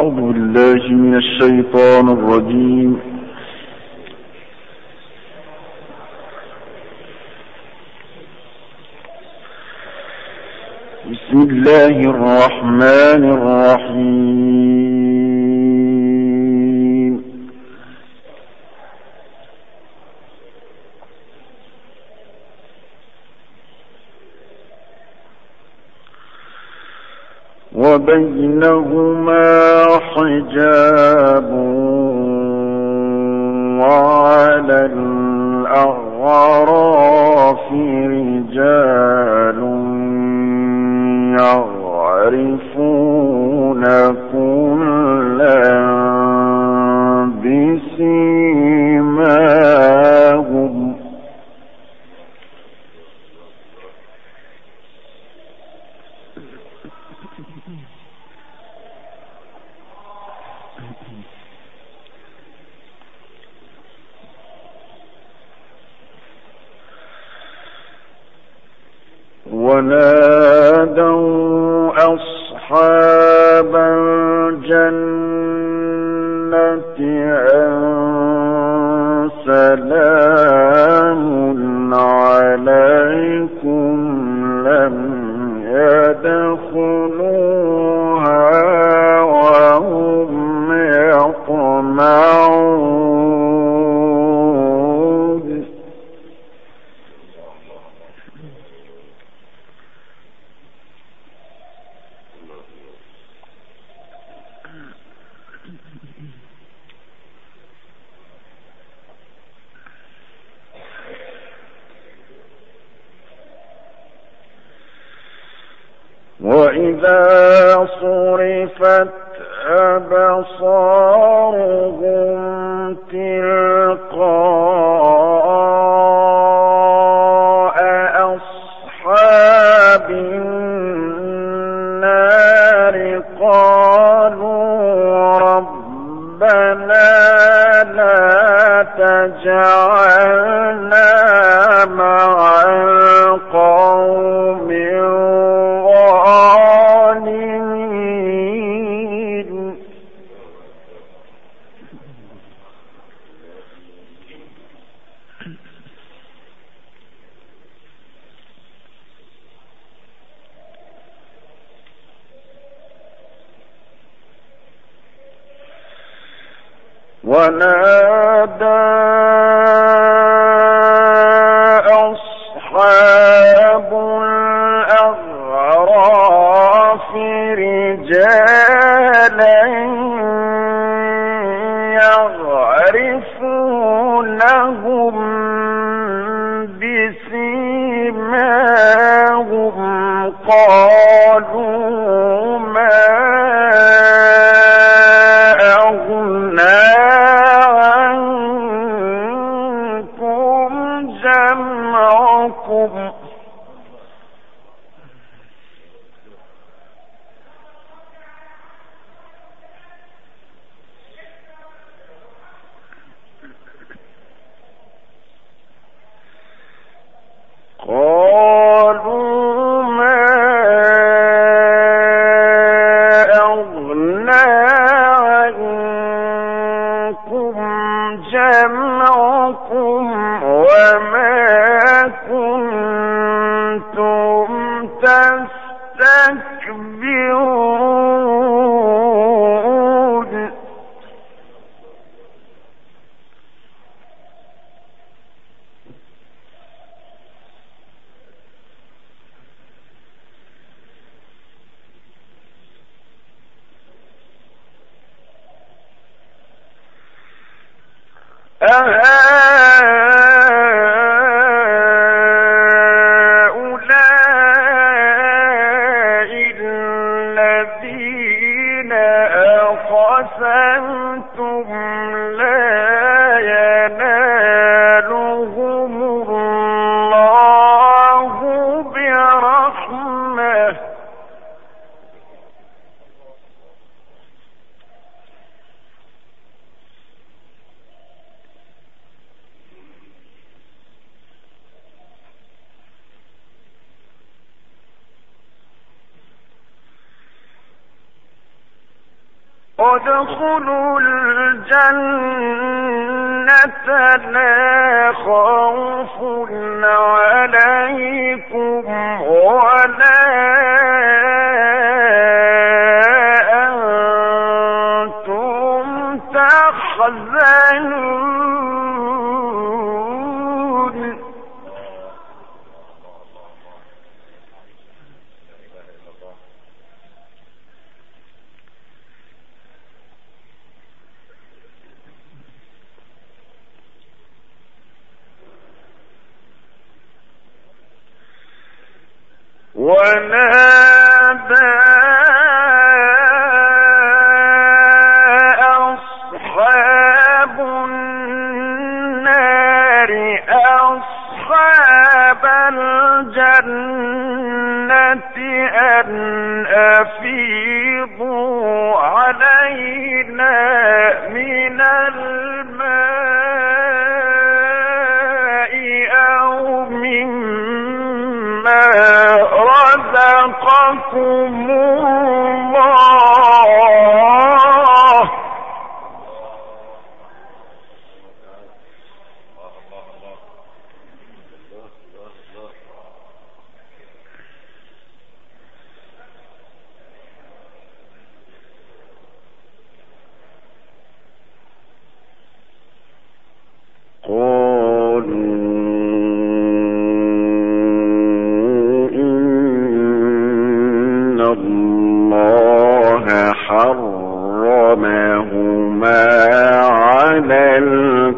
أعوذ بالله من الشيطان الرجيم. بسم الله الرحمن الرحيم. وبينهما حجاب وعلى الأغراف رجال يعرفون كلا بسيماهم وإذا صرفت أبصارهم ونادى جمعكم ہے خوف أفيضوا. فاليوم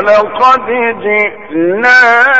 ولقد جئناهم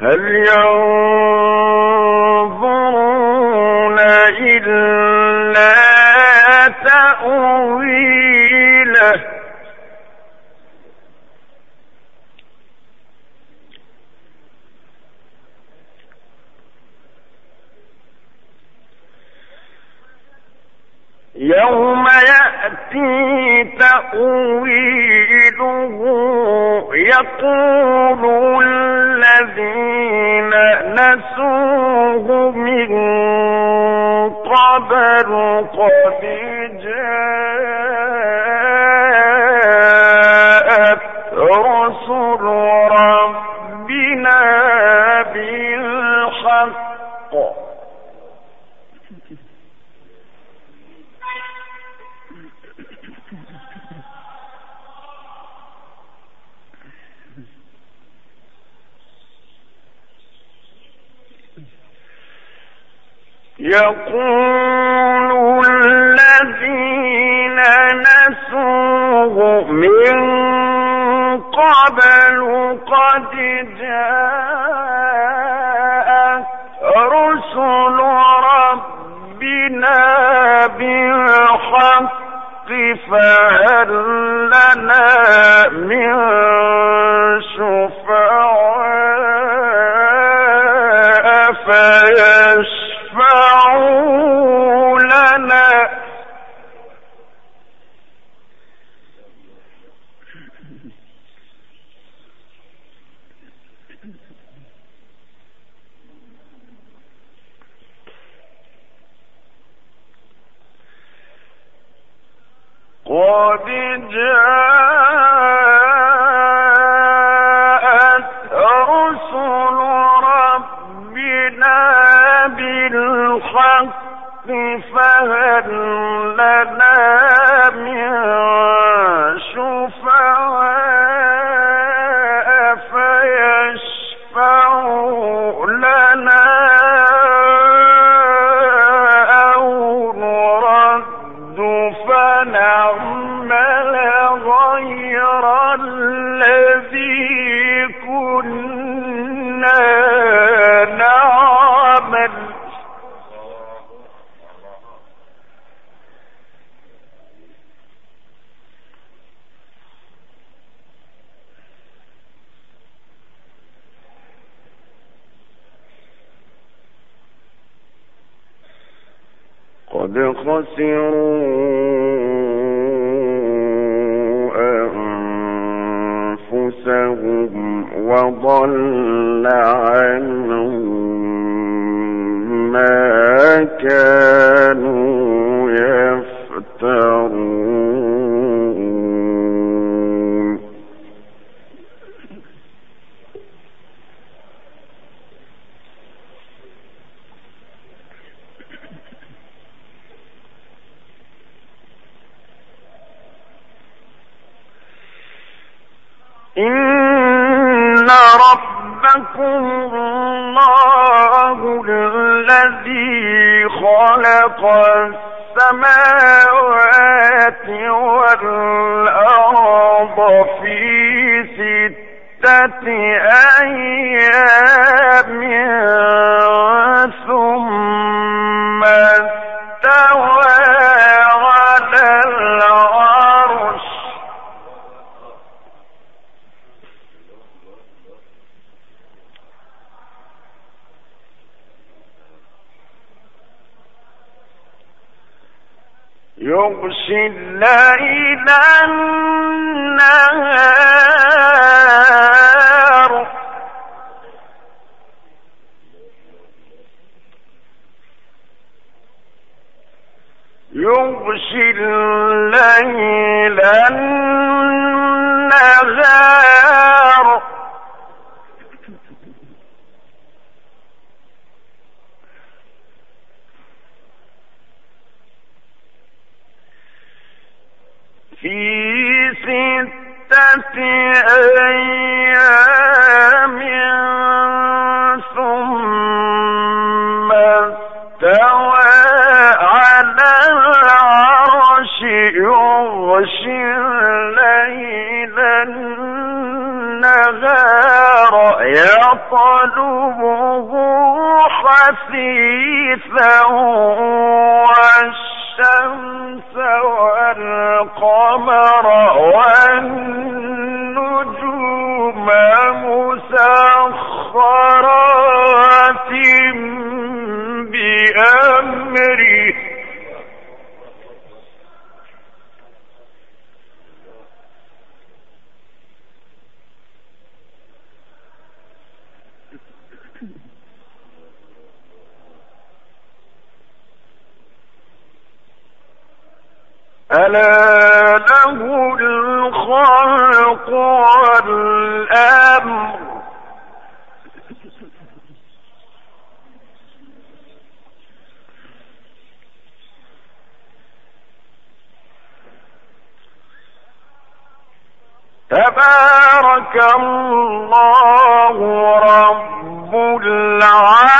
هل ينظرون يقول الذين نسوه من قبل قد فهل لنا من قد خسروا أنفسهم وضل إن ربكم الله الذي خلق السماوات والأرض في ستة أيام خسيفا والشمس والقمر والنجم تبارك الله رب العالمين.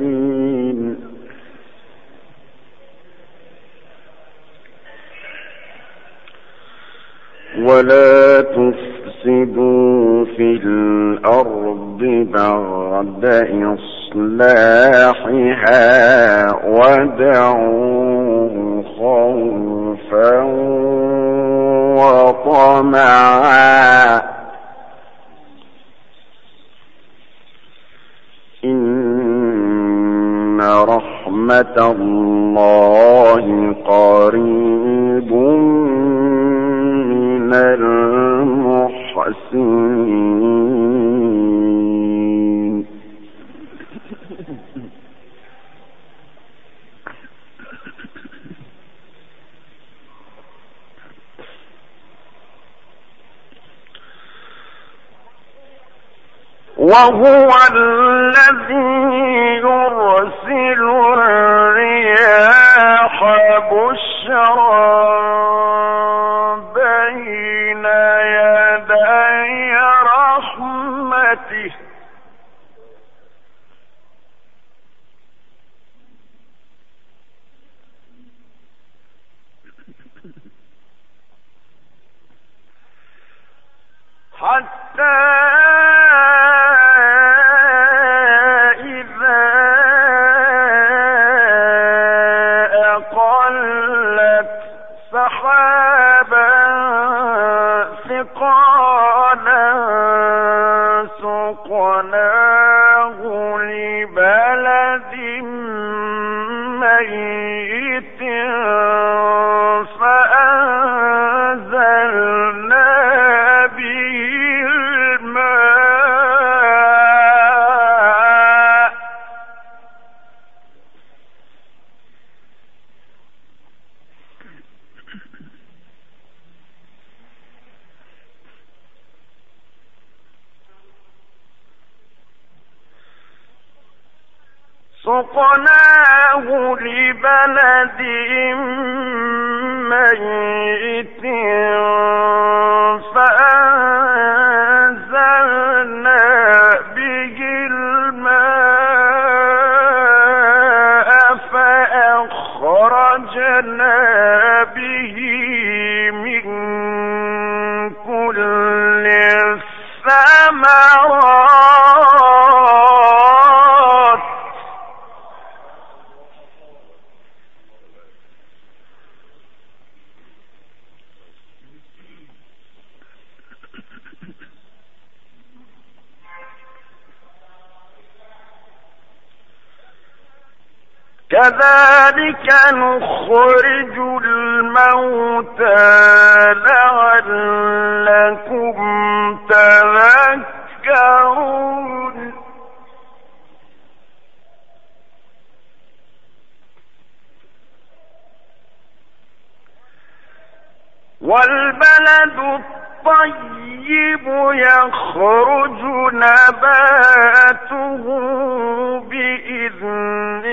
المعتدين ولا تفسدوا في الأرض بعد إصلاحها ودعوه خوفا وطمعا. رحمة الله قريب من المحسنين. وهو الذي يرسل به كذلك نخرج الموتى لعلكم تذكرون. والبلد الطيب يخرج نباته بإذن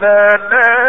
ثلاث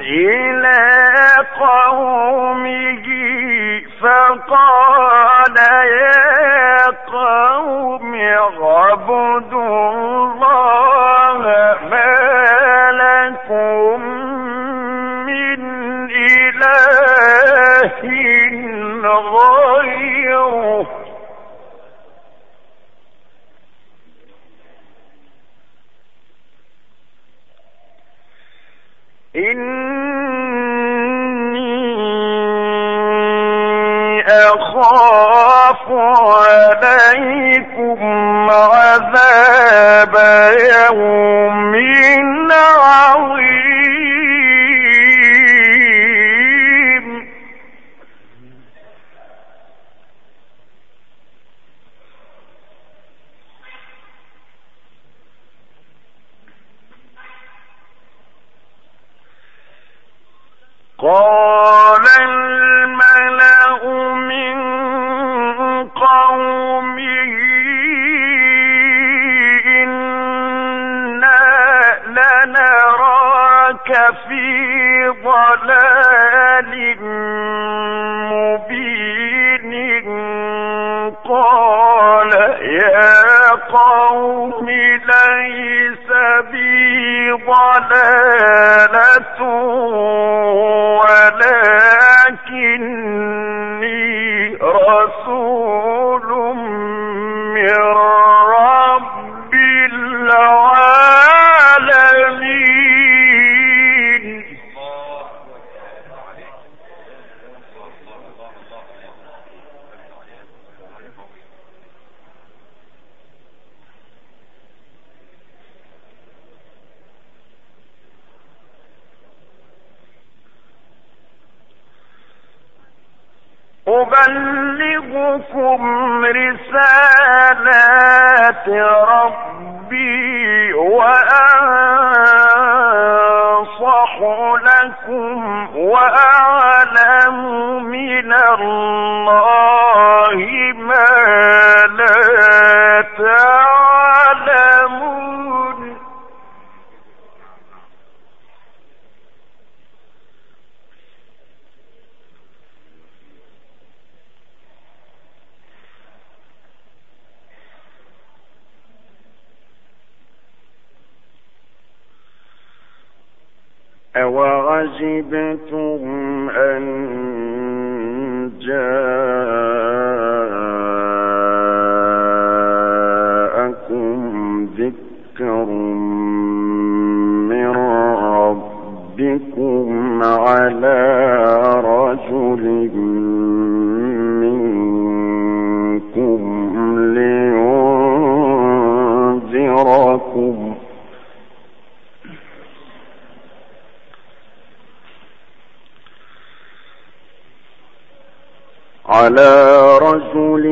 إلى قومه فقال يا قوم اعبدوا قال الملأ من قومه إنا لنراك في يبلغكم أَوَعَجِبْتُمْ أَن جَاءَكُمْ ذِكْرٌ مِّن رَّبِّكُمْ عَلَىٰ رَجُلٍ على رجل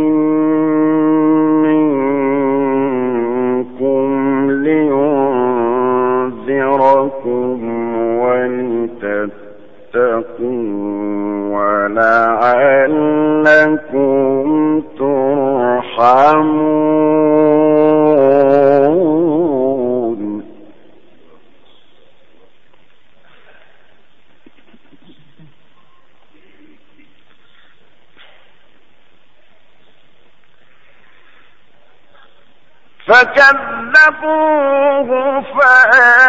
فأنت